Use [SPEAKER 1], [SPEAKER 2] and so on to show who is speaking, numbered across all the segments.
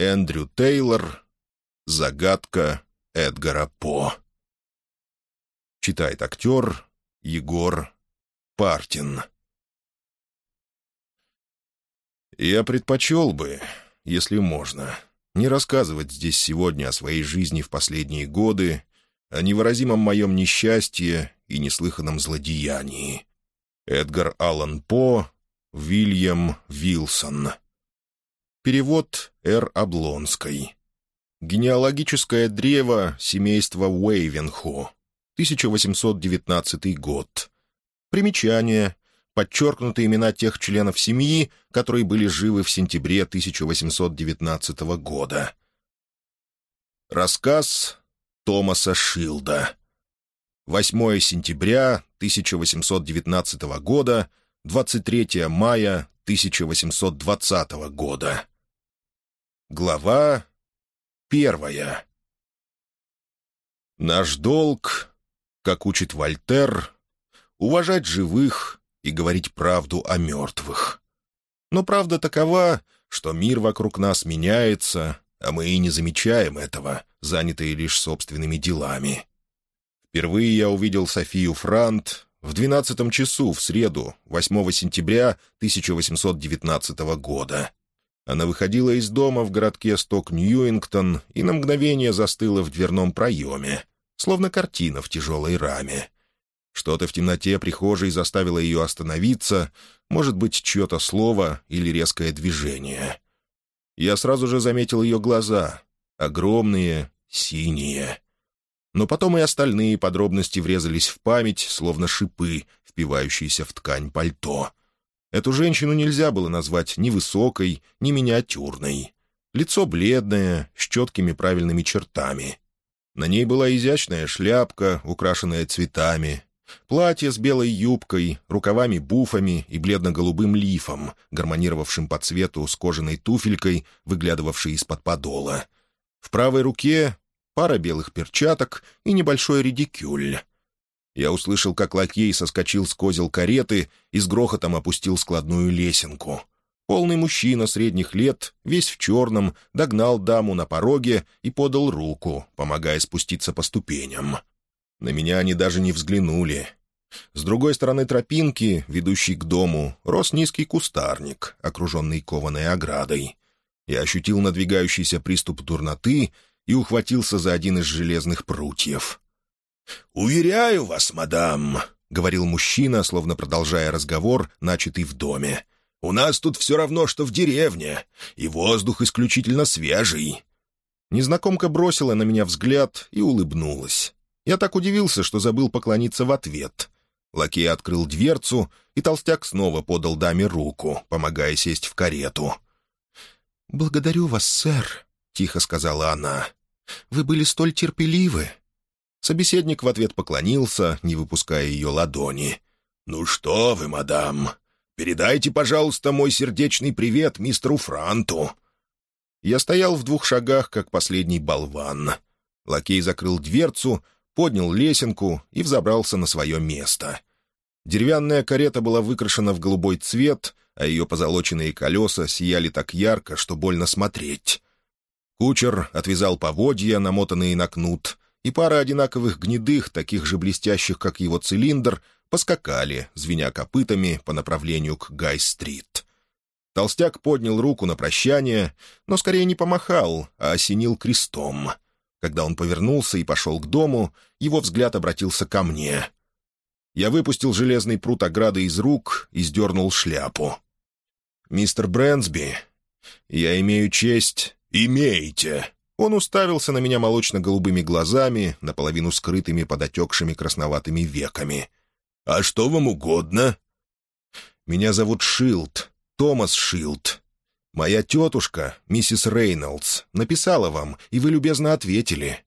[SPEAKER 1] Эндрю Тейлор. Загадка Эдгара По. Читает актер Егор Партин. Я предпочел бы, если можно, не рассказывать здесь сегодня о своей жизни в последние годы, о невыразимом моем несчастье и неслыханном злодеянии. Эдгар Аллан По, Вильям Вилсон. Перевод Р. Облонской. Генеалогическое древо семейства Уэйвенху. 1819 год. Примечание. Подчеркнуты имена тех членов семьи, которые были живы в сентябре 1819 года. Рассказ Томаса Шилда. 8 сентября 1819 года, 23 мая 1820 года. Глава первая. Наш долг, как учит Вольтер, уважать живых и говорить правду о мертвых. Но правда такова, что мир вокруг нас меняется, а мы и не замечаем этого, занятые лишь собственными делами. Впервые я увидел Софию Франт в двенадцатом часу в среду, 8 сентября 1819 года. Она выходила из дома в городке Сток-Ньюингтон и на мгновение застыла в дверном проеме, словно картина в тяжелой раме. Что-то в темноте прихожей заставило ее остановиться, может быть, чье-то слово или резкое движение. Я сразу же заметил ее глаза, огромные, синие. Но потом и остальные подробности врезались в память, словно шипы, впивающиеся в ткань пальто. Эту женщину нельзя было назвать ни высокой, ни миниатюрной. Лицо бледное, с четкими правильными чертами. На ней была изящная шляпка, украшенная цветами, платье с белой юбкой, рукавами-буфами и бледно-голубым лифом, гармонировавшим по цвету с кожаной туфелькой, выглядывавшей из-под подола. В правой руке пара белых перчаток и небольшой редикюль. Я услышал, как лакей соскочил с козел кареты и с грохотом опустил складную лесенку. Полный мужчина средних лет, весь в черном, догнал даму на пороге и подал руку, помогая спуститься по ступеням. На меня они даже не взглянули. С другой стороны тропинки, ведущей к дому, рос низкий кустарник, окруженный кованой оградой. Я ощутил надвигающийся приступ дурноты и ухватился за один из железных прутьев. «Уверяю вас, мадам», — говорил мужчина, словно продолжая разговор, начатый в доме. «У нас тут все равно, что в деревне, и воздух исключительно свежий». Незнакомка бросила на меня взгляд и улыбнулась. Я так удивился, что забыл поклониться в ответ. Лакей открыл дверцу, и толстяк снова подал даме руку, помогая сесть в карету. «Благодарю вас, сэр», — тихо сказала она. «Вы были столь терпеливы». Собеседник в ответ поклонился, не выпуская ее ладони. «Ну что вы, мадам, передайте, пожалуйста, мой сердечный привет мистеру Франту». Я стоял в двух шагах, как последний болван. Лакей закрыл дверцу, поднял лесенку и взобрался на свое место. Деревянная карета была выкрашена в голубой цвет, а ее позолоченные колеса сияли так ярко, что больно смотреть. Кучер отвязал поводья, намотанные на кнут, и пара одинаковых гнедых, таких же блестящих, как его цилиндр, поскакали, звеня копытами по направлению к Гай-стрит. Толстяк поднял руку на прощание, но скорее не помахал, а осенил крестом. Когда он повернулся и пошел к дому, его взгляд обратился ко мне. Я выпустил железный прут ограды из рук и сдернул шляпу. «Мистер Брэнсби, я имею честь...» «Имеете!» Он уставился на меня молочно-голубыми глазами, наполовину скрытыми под отекшими красноватыми веками. «А что вам угодно?» «Меня зовут Шилд, Томас Шилд. Моя тетушка, миссис Рейнольдс, написала вам, и вы любезно ответили».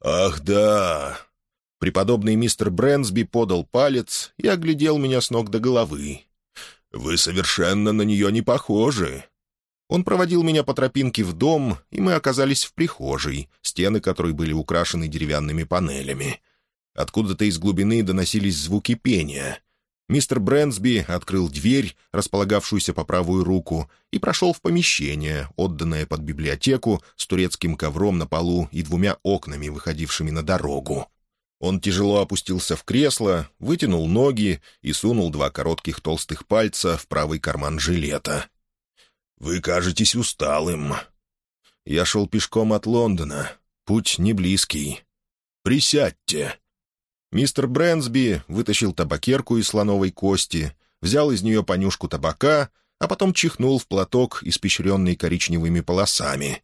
[SPEAKER 1] «Ах, да!» Преподобный мистер Брэнсби подал палец и оглядел меня с ног до головы. «Вы совершенно на нее не похожи. Он проводил меня по тропинке в дом, и мы оказались в прихожей, стены которой были украшены деревянными панелями. Откуда-то из глубины доносились звуки пения. Мистер Брэнсби открыл дверь, располагавшуюся по правую руку, и прошел в помещение, отданное под библиотеку, с турецким ковром на полу и двумя окнами, выходившими на дорогу. Он тяжело опустился в кресло, вытянул ноги и сунул два коротких толстых пальца в правый карман жилета. «Вы кажетесь усталым». «Я шел пешком от Лондона. Путь не близкий. Присядьте». Мистер Брэнсби вытащил табакерку из слоновой кости, взял из нее понюшку табака, а потом чихнул в платок, испещренный коричневыми полосами.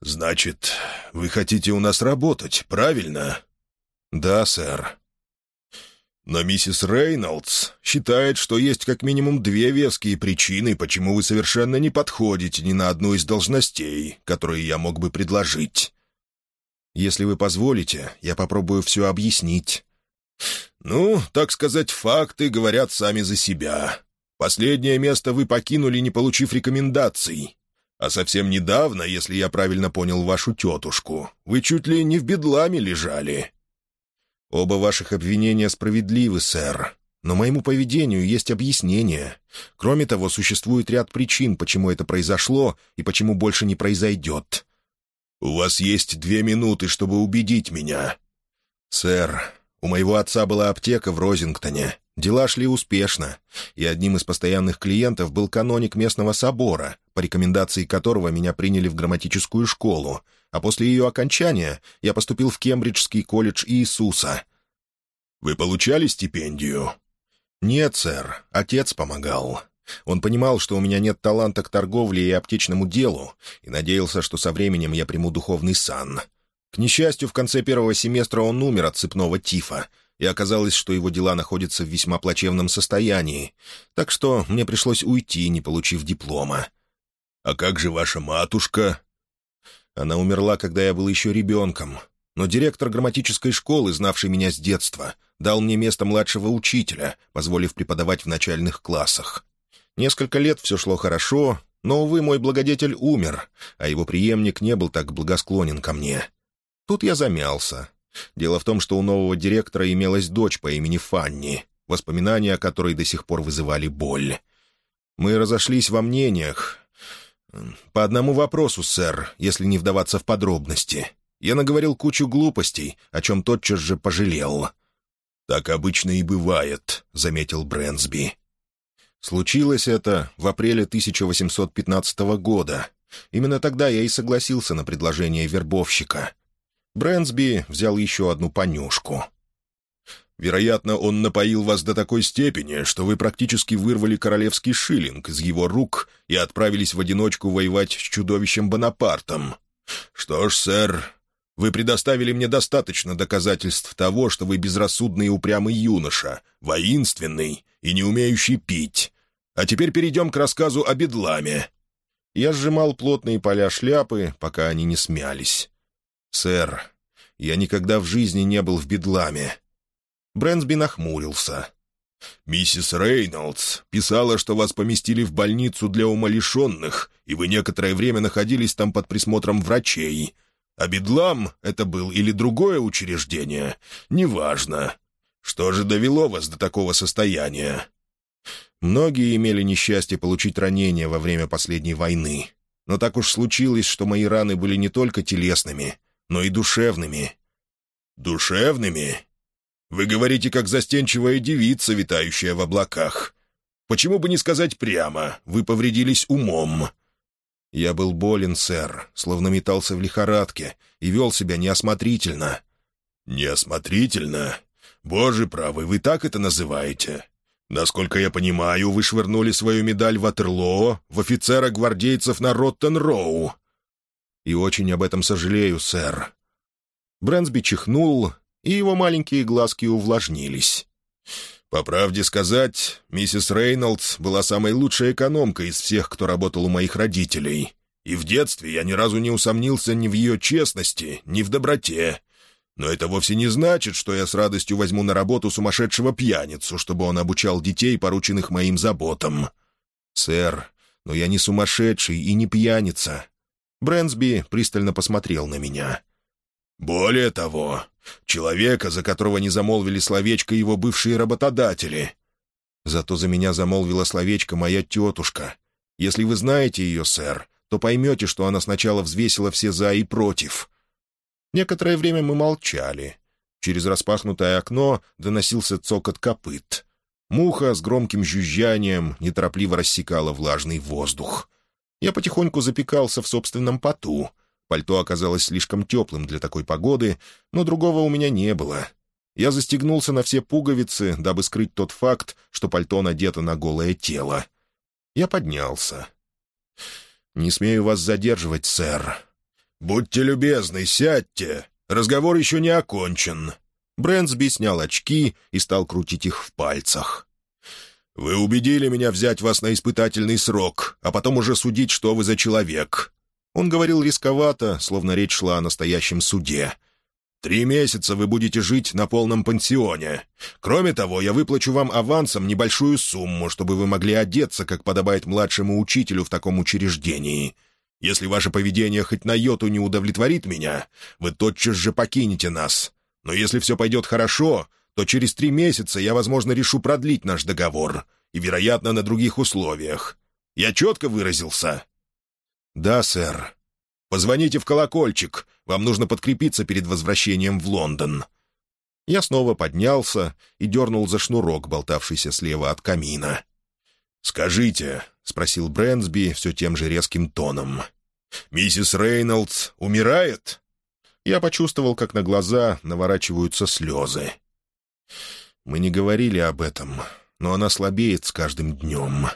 [SPEAKER 1] «Значит, вы хотите у нас работать, правильно?» «Да, сэр». «Но миссис Рейнольдс считает, что есть как минимум две веские причины, почему вы совершенно не подходите ни на одну из должностей, которые я мог бы предложить. Если вы позволите, я попробую все объяснить». «Ну, так сказать, факты говорят сами за себя. Последнее место вы покинули, не получив рекомендаций. А совсем недавно, если я правильно понял вашу тетушку, вы чуть ли не в бедламе лежали». «Оба ваших обвинения справедливы, сэр. Но моему поведению есть объяснение. Кроме того, существует ряд причин, почему это произошло и почему больше не произойдет. «У вас есть две минуты, чтобы убедить меня». «Сэр, у моего отца была аптека в Розингтоне. Дела шли успешно, и одним из постоянных клиентов был каноник местного собора, по рекомендации которого меня приняли в грамматическую школу, а после ее окончания я поступил в Кембриджский колледж Иисуса». «Вы получали стипендию?» «Нет, сэр, отец помогал. Он понимал, что у меня нет таланта к торговле и аптечному делу, и надеялся, что со временем я приму духовный сан. К несчастью, в конце первого семестра он умер от цепного тифа, и оказалось, что его дела находятся в весьма плачевном состоянии, так что мне пришлось уйти, не получив диплома. «А как же ваша матушка?» Она умерла, когда я был еще ребенком, но директор грамматической школы, знавший меня с детства, дал мне место младшего учителя, позволив преподавать в начальных классах. Несколько лет все шло хорошо, но, увы, мой благодетель умер, а его преемник не был так благосклонен ко мне. Тут я замялся. Дело в том, что у нового директора имелась дочь по имени Фанни, воспоминания о которой до сих пор вызывали боль. Мы разошлись во мнениях. По одному вопросу, сэр, если не вдаваться в подробности. Я наговорил кучу глупостей, о чем тотчас же пожалел. «Так обычно и бывает», — заметил Брэнсби. Случилось это в апреле 1815 года. Именно тогда я и согласился на предложение вербовщика. Брэнсби взял еще одну понюшку. «Вероятно, он напоил вас до такой степени, что вы практически вырвали королевский шиллинг из его рук и отправились в одиночку воевать с чудовищем Бонапартом. Что ж, сэр, вы предоставили мне достаточно доказательств того, что вы безрассудный и упрямый юноша, воинственный и не умеющий пить. А теперь перейдем к рассказу о бедламе». Я сжимал плотные поля шляпы, пока они не смялись. «Сэр, я никогда в жизни не был в бедламе». Брэнсби нахмурился. «Миссис Рейнольдс писала, что вас поместили в больницу для умалишенных, и вы некоторое время находились там под присмотром врачей. А бедлам — это был или другое учреждение, неважно. Что же довело вас до такого состояния?» Многие имели несчастье получить ранения во время последней войны. Но так уж случилось, что мои раны были не только телесными, но и душевными. «Душевными? Вы говорите, как застенчивая девица, витающая в облаках. Почему бы не сказать прямо, вы повредились умом?» «Я был болен, сэр, словно метался в лихорадке, и вел себя неосмотрительно». «Неосмотрительно? Боже правый, вы так это называете? Насколько я понимаю, вы швырнули свою медаль в Ватерлоо в офицера гвардейцев на Роттен-Роу». «И очень об этом сожалею, сэр». Брэнсби чихнул, и его маленькие глазки увлажнились. «По правде сказать, миссис Рейнольдс была самой лучшей экономкой из всех, кто работал у моих родителей. И в детстве я ни разу не усомнился ни в ее честности, ни в доброте. Но это вовсе не значит, что я с радостью возьму на работу сумасшедшего пьяницу, чтобы он обучал детей, порученных моим заботам. «Сэр, но я не сумасшедший и не пьяница». Брэнсби пристально посмотрел на меня. «Более того, человека, за которого не замолвили словечко его бывшие работодатели. Зато за меня замолвила словечко моя тетушка. Если вы знаете ее, сэр, то поймете, что она сначала взвесила все «за» и «против». Некоторое время мы молчали. Через распахнутое окно доносился цокот копыт. Муха с громким жужжанием неторопливо рассекала влажный воздух. Я потихоньку запекался в собственном поту. Пальто оказалось слишком теплым для такой погоды, но другого у меня не было. Я застегнулся на все пуговицы, дабы скрыть тот факт, что пальто надето на голое тело. Я поднялся. «Не смею вас задерживать, сэр». «Будьте любезны, сядьте. Разговор еще не окончен». Брэнсби снял очки и стал крутить их в пальцах. «Вы убедили меня взять вас на испытательный срок, а потом уже судить, что вы за человек». Он говорил рисковато, словно речь шла о настоящем суде. «Три месяца вы будете жить на полном пансионе. Кроме того, я выплачу вам авансом небольшую сумму, чтобы вы могли одеться, как подобает младшему учителю в таком учреждении. Если ваше поведение хоть на йоту не удовлетворит меня, вы тотчас же покинете нас. Но если все пойдет хорошо, то через три месяца я, возможно, решу продлить наш договор, и, вероятно, на других условиях. Я четко выразился?» «Да, сэр. Позвоните в колокольчик. Вам нужно подкрепиться перед возвращением в Лондон». Я снова поднялся и дернул за шнурок, болтавшийся слева от камина. «Скажите», — спросил Брэнсби все тем же резким тоном, — «миссис Рейнольдс умирает?» Я почувствовал, как на глаза наворачиваются слезы. Мы не говорили об этом, но она слабеет с каждым днем.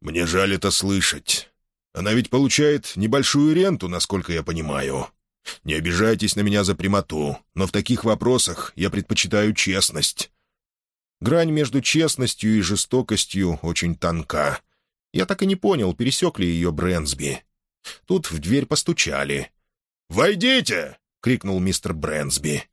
[SPEAKER 1] «Мне жаль это слышать. Она ведь получает небольшую ренту, насколько я понимаю. Не обижайтесь на меня за прямоту, но в таких вопросах я предпочитаю честность». Грань между честностью и жестокостью очень тонка. Я так и не понял, пересек ли ее Брэнсби. Тут в дверь постучали. «Войдите!» — крикнул мистер Брэнсби.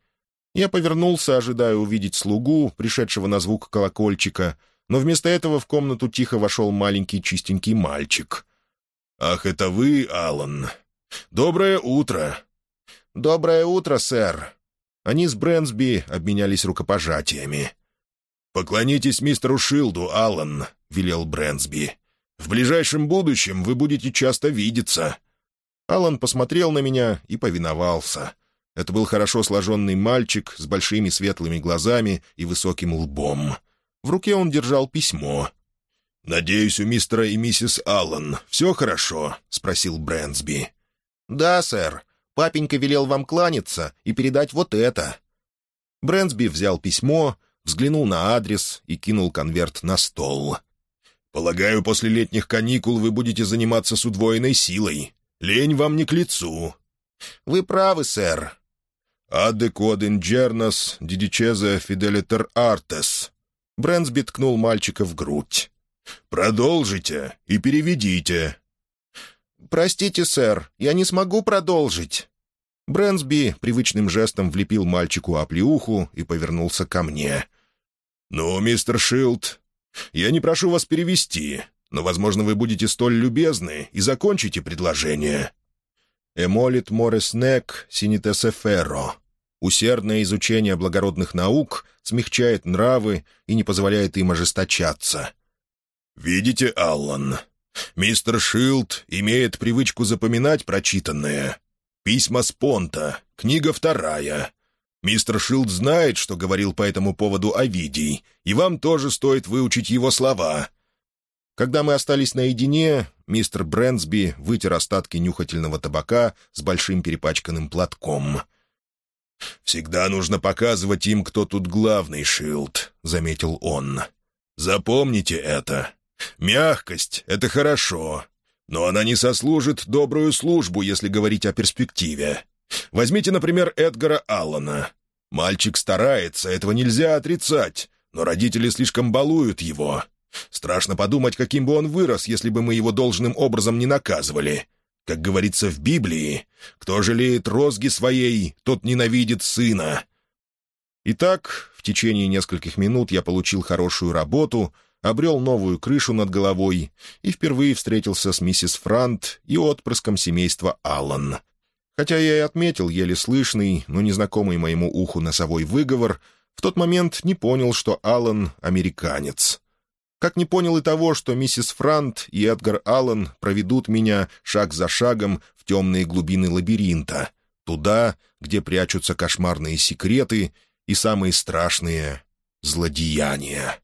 [SPEAKER 1] Я повернулся, ожидая увидеть слугу, пришедшего на звук колокольчика, но вместо этого в комнату тихо вошел маленький чистенький мальчик. «Ах, это вы, Аллан! Доброе утро!» «Доброе утро, сэр!» Они с Брэнсби обменялись рукопожатиями. «Поклонитесь мистеру Шилду, Аллан», — велел Брэнсби. «В ближайшем будущем вы будете часто видеться». Аллан посмотрел на меня и повиновался. Это был хорошо сложенный мальчик с большими светлыми глазами и высоким лбом. В руке он держал письмо. «Надеюсь, у мистера и миссис Аллан все хорошо?» — спросил Брэнсби. «Да, сэр. Папенька велел вам кланяться и передать вот это». Брэнсби взял письмо, взглянул на адрес и кинул конверт на стол. «Полагаю, после летних каникул вы будете заниматься с удвоенной силой. Лень вам не к лицу». «Вы правы, сэр. «Адде код инджернос дидичезе фиделитер артес». Брэнсби ткнул мальчика в грудь. «Продолжите и переведите». «Простите, сэр, я не смогу продолжить». Брэнсби привычным жестом влепил мальчику оплеуху и повернулся ко мне. «Ну, мистер Шилд, я не прошу вас перевести, но, возможно, вы будете столь любезны и закончите предложение». «Эмолит морес нек синитесе ферро», Усердное изучение благородных наук смягчает нравы и не позволяет им ожесточаться. «Видите, Аллан, мистер Шилд имеет привычку запоминать прочитанное. Письма Спонта, книга вторая. Мистер Шилд знает, что говорил по этому поводу Овидий, и вам тоже стоит выучить его слова». Когда мы остались наедине, мистер Брэнсби вытер остатки нюхательного табака с большим перепачканным платком — «Всегда нужно показывать им, кто тут главный, Шилд», — заметил он. «Запомните это. Мягкость — это хорошо, но она не сослужит добрую службу, если говорить о перспективе. Возьмите, например, Эдгара Аллана. Мальчик старается, этого нельзя отрицать, но родители слишком балуют его. Страшно подумать, каким бы он вырос, если бы мы его должным образом не наказывали. Как говорится в Библии, кто жалеет розги своей, тот ненавидит сына. Итак, в течение нескольких минут я получил хорошую работу, обрел новую крышу над головой и впервые встретился с миссис Франт и отпрыском семейства Аллан. Хотя я и отметил еле слышный, но незнакомый моему уху носовой выговор, в тот момент не понял, что Аллан — американец. Как не понял и того, что миссис Франт и Эдгар Аллен проведут меня шаг за шагом в темные глубины лабиринта, туда, где прячутся кошмарные секреты и самые страшные злодеяния.